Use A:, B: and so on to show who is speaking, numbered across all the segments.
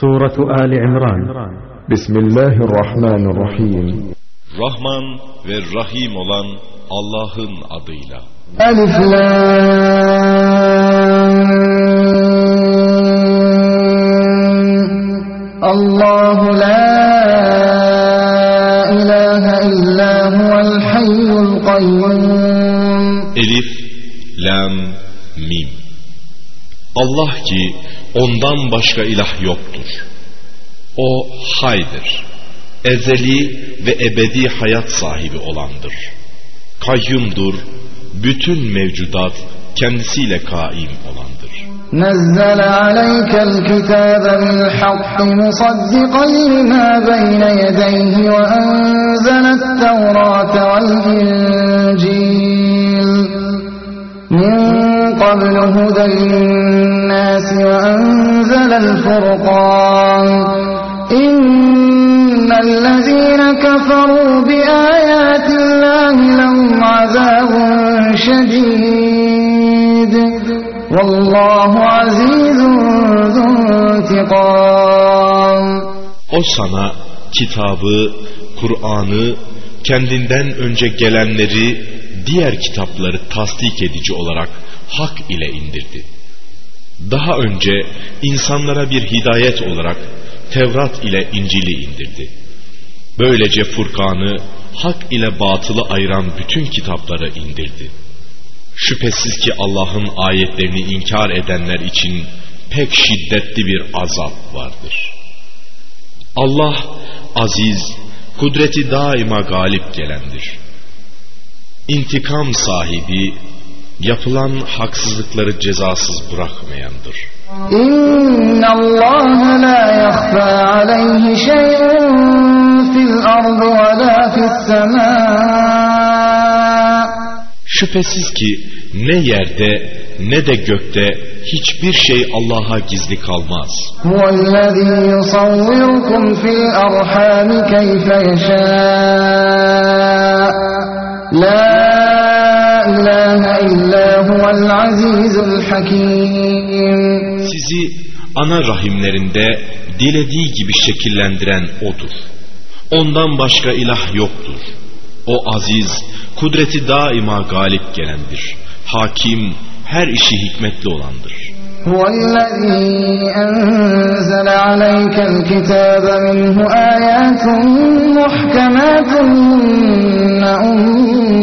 A: سورة آل عمران
B: بسم الله الرحمن الرحيم
C: Rahman ve Rahim olan Allah'ın adıyla.
D: ألف لام الله لا إله إلا هو الحي القيوم
C: Elif, Lam, Mim. Allah ki ondan başka ilah yoktur. O haydır. Ezeli ve ebedi hayat sahibi olandır. Kayyumdur. Bütün mevcudat kendisiyle kaim olandır.
D: نزل عليك الكتاب بالحق مصدقا لما بين يديه وأنزل التوراة والإنجيل من قبل هدى للناس وأنزل الفرقان إن الذين كفروا بآيات الله لهم عذاب شديد والله عزيز ذو انتقام
C: O sana kitabı, Kur'an'ı, kendinden önce gelenleri, diğer kitapları tasdik edici olarak hak ile indirdi. Daha önce insanlara bir hidayet olarak Tevrat ile İncil'i indirdi. Böylece Furkan'ı hak ile batılı ayıran bütün kitapları indirdi. Şüphesiz ki Allah'ın ayetlerini inkar edenler için pek şiddetli bir azap vardır. Allah aziz, kudreti daima galip gelendir. İntikam sahibi, yapılan haksızlıkları cezasız bırakmayandır.
D: İnna Allah la yakhfa alayhi fil ardı ve la fis.
C: Şüphesiz ki ne yerde ne de gökte hiçbir şey Allah'a gizli kalmaz.
D: La إله إلا هو العزيز الحكيم
C: Sizi ana rahimlerinde dilediği gibi şekillendiren O'dur. Ondan başka ilah yoktur. O aziz, kudreti daima galip gelendir. Hakim, her işi hikmetli olandır.
D: هو الذي أنزل عليك الكتاب منه آيات محكمات هن أم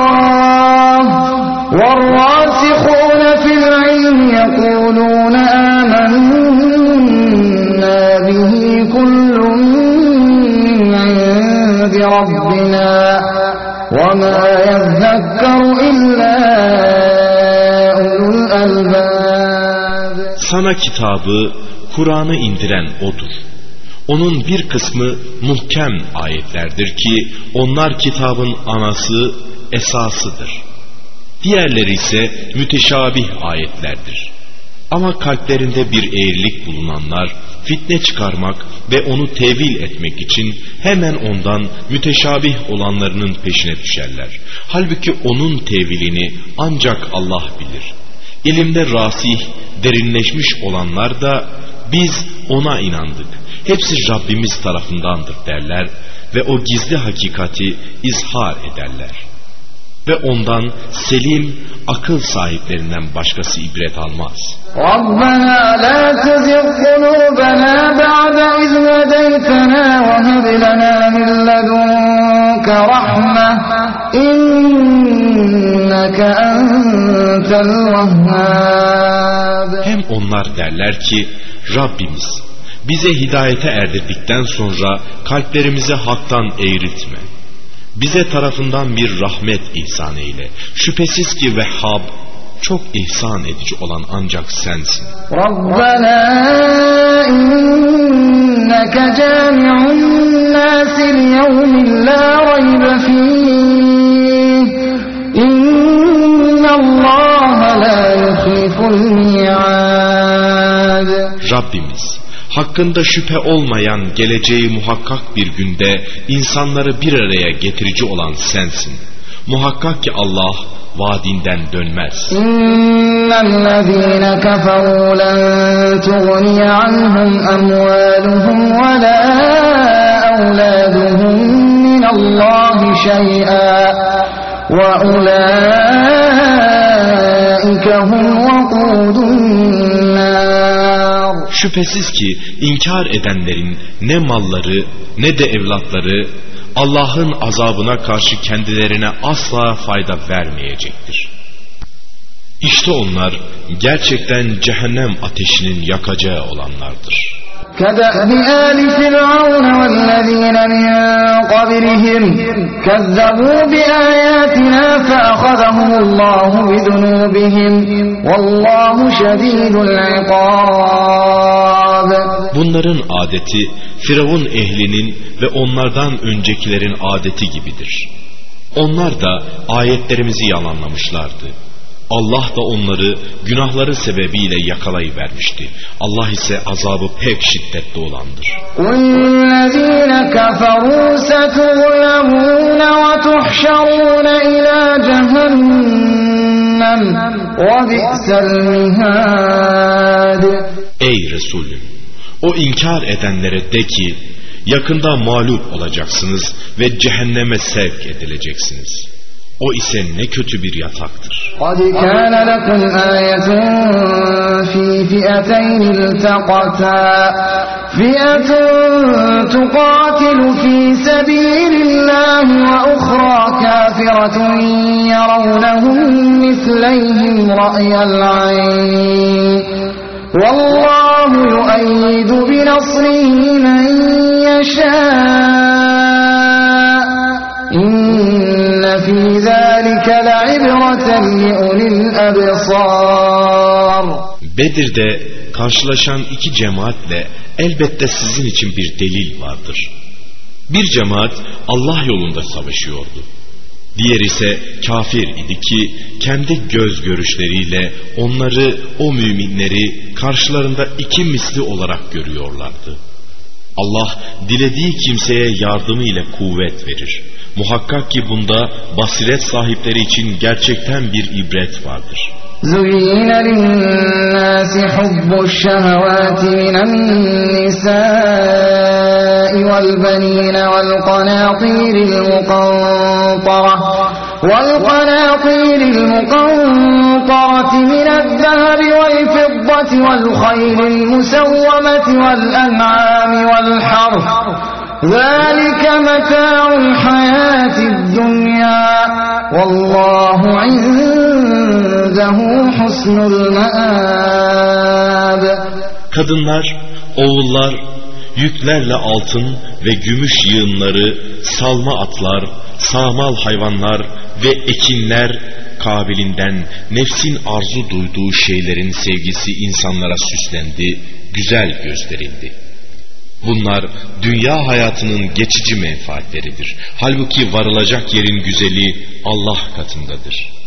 D: والراسخون في العلم يقولون آمنا به كل من عند ربنا وما يذكر إلا أولو الألباب
C: Sana kitabı, Kur'an'ı indiren O'dur. Onun bir kısmı muhkem ayetlerdir ki onlar kitabın anası, esasıdır. Diğerleri ise müteşabih ayetlerdir. Ama kalplerinde bir eğrilik bulunanlar fitne çıkarmak ve onu tevil etmek için hemen ondan müteşabih olanlarının peşine düşerler. Halbuki onun tevilini ancak Allah bilir. İlimde rasih, derinleşmiş olanlar da biz ona inandık. Hepsi Rabbimiz tarafındandır derler ve o gizli hakikati izhar ederler ve ondan selim akıl sahiplerinden başkası ibret almaz.
D: Rabbena la tezir kulubena ba'de iz vedeytena ve hab min ledunke rahme inneke entel vehhab.
C: Hem onlar derler ki Rabbimiz bize hidayete erdirdikten sonra kalplerimizi haktan eğritme. Bize tarafından bir rahmet ihsan eyle. Şüphesiz ki Vehhab çok ihsan edici olan ancak sensin.
D: Rabbena inneke cami'un nasil yevmin la raybe fih. İnnallâhe la yuhliful mi'ad.
C: Rabbimiz hakkında şüphe olmayan geleceği muhakkak bir günde insanları bir araya getirici olan sensin. Muhakkak ki Allah vaadinden dönmez.
D: İnnellezîne keferû len tuğniye anhum emvâluhum ve lâ evlâduhum minallâhi şey'â ve ulâike hum vakûdun
C: Şüphesiz ki inkar edenlerin ne malları ne de evlatları Allah'ın azabına karşı kendilerine asla fayda vermeyecektir. İşte onlar gerçekten cehennem ateşinin yakacağı olanlardır.
D: كدأب آل فرعون والذين من قبلهم كذبوا بآياتنا فأخذهم الله بذنوبهم والله شديد العقاب
C: Bunların adeti Firavun ehlinin ve onlardan öncekilerin adeti gibidir. Onlar da ayetlerimizi yalanlamışlardı. Allah da onları günahları sebebiyle yakalayıvermişti. Allah ise azabı pek şiddetli olandır.
D: والذين كفروا ستغلبون وتحشرون إلى جهنم وبئس المهاد
C: Ey Resulüm! O inkar edenlere de ki, yakında mağlup olacaksınız ve cehenneme sevk edileceksiniz. O ise ne kötü bir yataktır.
D: قد كان لكم آية في فئتين التقتا فئة تقاتل في سبيل الله وأخرى كافرة يرونهم مثليهم رأي العين والله يؤيد بنصره من يشاء
C: Bedir'de karşılaşan iki cemaatle elbette sizin için bir delil vardır. Bir cemaat Allah yolunda savaşıyordu. Diğer ise kafir idi ki kendi göz görüşleriyle onları o müminleri karşılarında iki misli olarak görüyorlardı. Allah dilediği kimseye yardımı ile kuvvet verir. Muhakkak ki bunda basiret sahipleri için gerçekten bir ibret vardır.
D: زين للناس حب الشهوات من النساء والبنين والقناطير المقنطرة والقناطير المقنطرة من الذهب والفضة والخيل المسومة والأنعام والحرث ذلك متاع الحياة الدنيا والله عنده حسن المآب
C: Kadınlar, oğullar, yüklerle altın ve gümüş yığınları, salma atlar, sağmal hayvanlar ve ekinler kabilinden nefsin arzu duyduğu şeylerin sevgisi insanlara süslendi, güzel gösterildi. Bunlar dünya hayatının geçici menfaatleridir. Halbuki varılacak yerin güzeli Allah katındadır.''